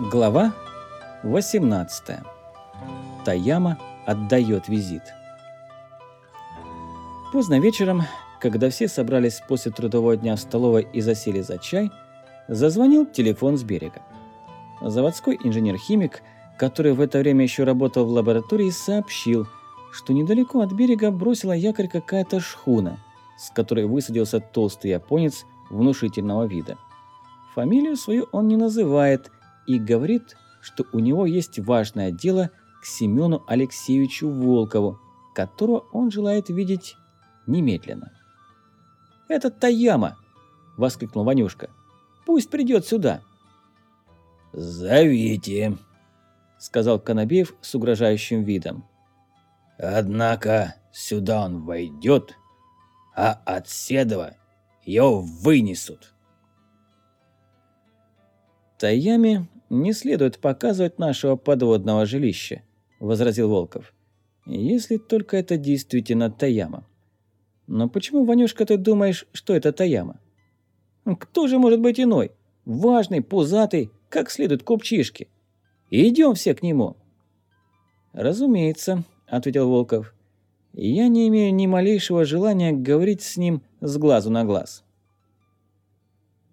Глава 18. Таяма отдает визит. Поздно вечером, когда все собрались после трудового дня в столовой и засели за чай, зазвонил телефон с берега. Заводской инженер-химик, который в это время еще работал в лаборатории, сообщил, что недалеко от берега бросила якорь какая-то шхуна, с которой высадился толстый японец внушительного вида. Фамилию свою он не называет – и говорит, что у него есть важное дело к Семену Алексеевичу Волкову, которого он желает видеть немедленно. «Это Таяма!» – воскликнул Ванюшка. «Пусть придет сюда!» «Зовите!» – сказал Конобеев с угрожающим видом. «Однако сюда он войдет, а от Седова его вынесут!» Таяме не следует показывать нашего подводного жилища», – возразил Волков. «Если только это действительно Таяма». «Но почему, Ванюшка, ты думаешь, что это Таяма?» «Кто же может быть иной? Важный, пузатый, как следует купчишки. Идем все к нему». «Разумеется», – ответил Волков. «Я не имею ни малейшего желания говорить с ним с глазу на глаз».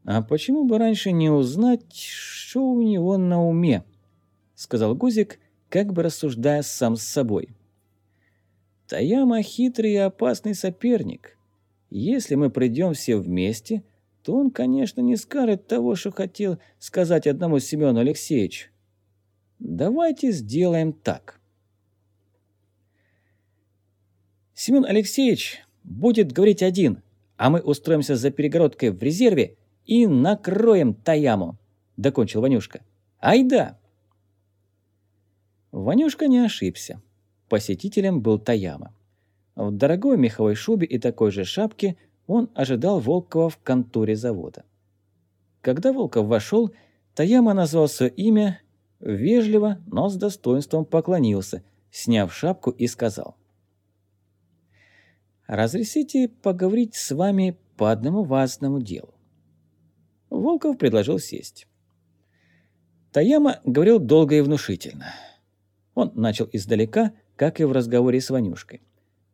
«А почему бы раньше не узнать, что у него на уме?» — сказал Гузик, как бы рассуждая сам с собой. «Таяма хитрый и опасный соперник. Если мы придем все вместе, то он, конечно, не скажет того, что хотел сказать одному Семену Алексеевичу. Давайте сделаем так». Семен Алексеевич будет говорить один, а мы устроимся за перегородкой в резерве и накроем Таяму», — докончил Ванюшка. «Айда!» Ванюшка не ошибся. Посетителем был Таяма. В дорогой меховой шубе и такой же шапке он ожидал Волкова в конторе завода. Когда Волков вошел, Таяма назвал свое имя, вежливо, но с достоинством поклонился, сняв шапку и сказал. «Разрешите поговорить с вами по одному важному делу. Волков предложил сесть. Таяма говорил долго и внушительно. Он начал издалека, как и в разговоре с Ванюшкой.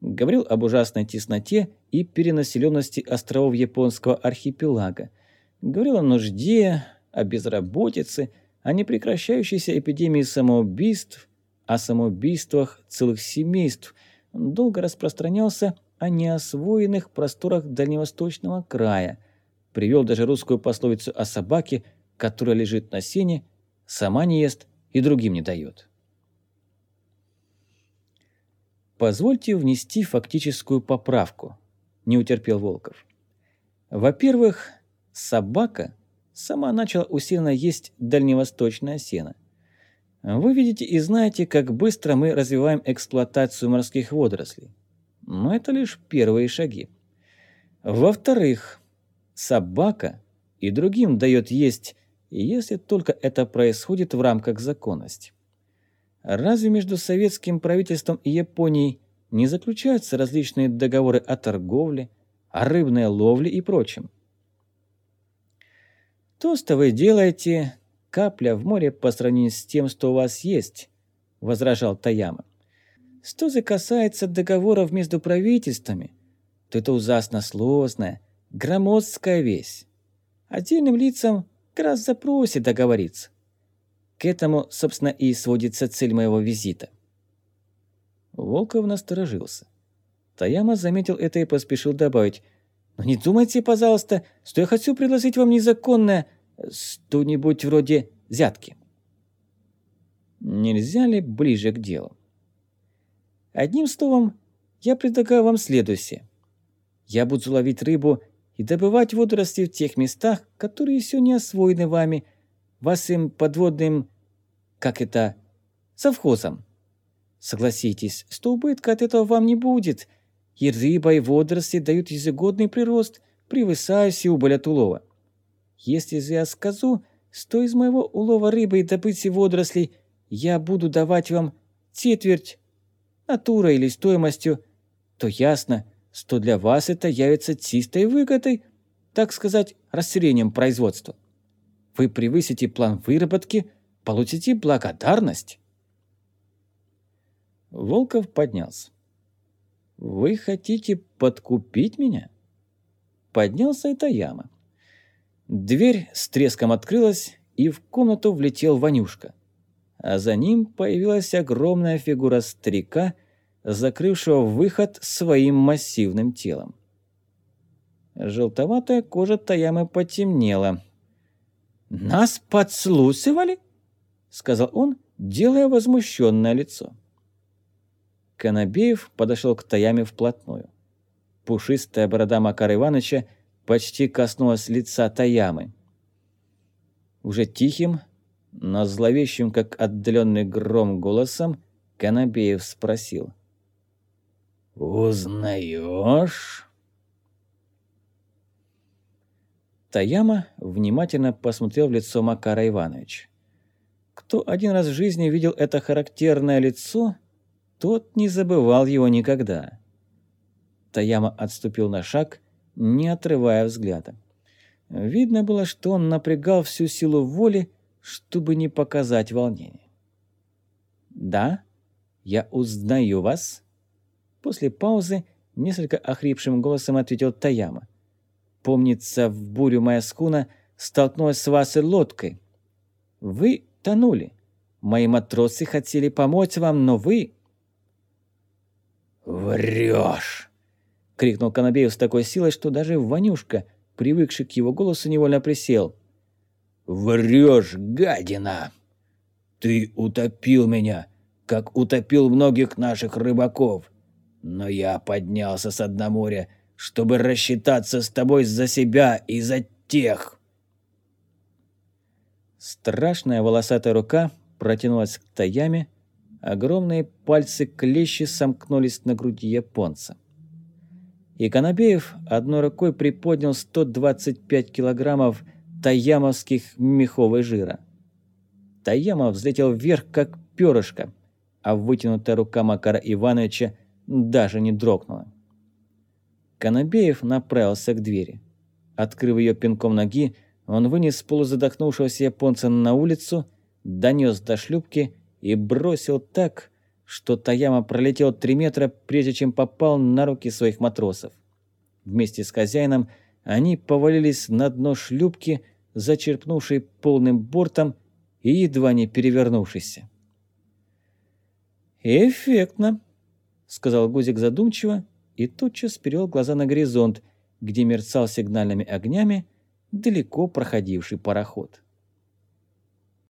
Говорил об ужасной тесноте и перенаселенности островов японского архипелага. Говорил о нужде, о безработице, о непрекращающейся эпидемии самоубийств, о самоубийствах целых семейств. долго распространялся о неосвоенных просторах дальневосточного края – Привел даже русскую пословицу о собаке, которая лежит на сене, сама не ест и другим не дает. Позвольте внести фактическую поправку, не утерпел Волков. Во-первых, собака сама начала усиленно есть дальневосточное сено. Вы видите и знаете, как быстро мы развиваем эксплуатацию морских водорослей. Но это лишь первые шаги. Во-вторых, собака и другим дает есть, если только это происходит в рамках законности. Разве между советским правительством и Японией не заключаются различные договоры о торговле, о рыбной ловле и прочем? То-что вы делаете, капля в море по сравнению с тем, что у вас есть, возражал Таяма. Что же касается договоров между правительствами, то это ужасно сложная, громоздкая весь. Отдельным лицам как раз запросит договориться. К этому, собственно, и сводится цель моего визита. Волков насторожился. Таяма заметил это и поспешил добавить. «Но не думайте, пожалуйста, что я хочу предложить вам незаконное что-нибудь вроде взятки». Нельзя ли ближе к делу? Одним словом, я предлагаю вам следующее. Я буду ловить рыбу и добывать водоросли в тех местах, которые еще не освоены вами, вашим подводным, как это, совхозом. Согласитесь, что убытка от этого вам не будет, и рыба, и водоросли дают ежегодный прирост, превышающий убыль от улова. Если же я скажу, что из моего улова рыбы и добычи водорослей я буду давать вам четверть натурой или стоимостью, то ясно – что для вас это явится чистой выгодой, так сказать, расширением производства. Вы превысите план выработки, получите благодарность. Волков поднялся. «Вы хотите подкупить меня?» Поднялся это яма. Дверь с треском открылась, и в комнату влетел Ванюшка. А за ним появилась огромная фигура старика, закрывшего выход своим массивным телом. Желтоватая кожа Таямы потемнела. «Нас подслушивали?» — сказал он, делая возмущенное лицо. Конобеев подошел к Таяме вплотную. Пушистая борода Макара Ивановича почти коснулась лица Таямы. Уже тихим, но зловещим, как отдаленный гром голосом, Конобеев спросил. «Узнаешь?» Таяма внимательно посмотрел в лицо Макара Ивановича. Кто один раз в жизни видел это характерное лицо, тот не забывал его никогда. Таяма отступил на шаг, не отрывая взгляда. Видно было, что он напрягал всю силу воли, чтобы не показать волнение. «Да, я узнаю вас», — после паузы несколько охрипшим голосом ответил Таяма. «Помнится, в бурю моя скуна столкнулась с вас и лодкой. Вы тонули. Мои матросы хотели помочь вам, но вы...» «Врешь!» — крикнул Конобеев с такой силой, что даже Ванюшка, привыкший к его голосу, невольно присел. «Врешь, гадина! Ты утопил меня, как утопил многих наших рыбаков. Но я поднялся с дна моря, чтобы рассчитаться с тобой за себя и за тех!» Страшная волосатая рука протянулась к Таяме, огромные пальцы клещи сомкнулись на груди японца. И Конобеев одной рукой приподнял 125 килограммов таямовских меховой жира. Таяма взлетел вверх, как перышко, а вытянутая рука Макара Ивановича даже не дрогнула. Конобеев направился к двери. Открыв ее пинком ноги, он вынес полузадохнувшегося японца на улицу, донес до шлюпки и бросил так, что Таяма пролетел три метра, прежде чем попал на руки своих матросов. Вместе с хозяином они повалились на дно шлюпки, зачерпнувшей полным бортом и едва не перевернувшейся. «Эффектно», — сказал Гузик задумчиво и тотчас перевел глаза на горизонт, где мерцал сигнальными огнями далеко проходивший пароход.